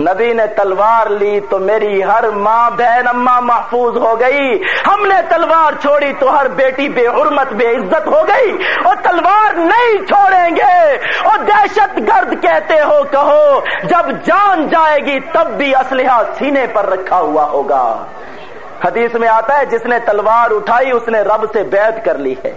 نبی نے تلوار لی تو میری ہر ماں بہن اماں محفوظ ہو گئی۔ ہم نے تلوار چھوڑی تو ہر بیٹی بے حرمت، بے عزت ہو گئی۔ اور تلوار نہیں چھوڑیں گے۔ اور دہشت گرد کہتے ہو، کہو، جب جان جائے گی تب بھی اسلحہ سینے پر رکھا ہوا ہوگا۔ حدیث میں آتا ہے، جس نے تلوار اٹھائی، اس نے رب سے بیعت کر لی ہے۔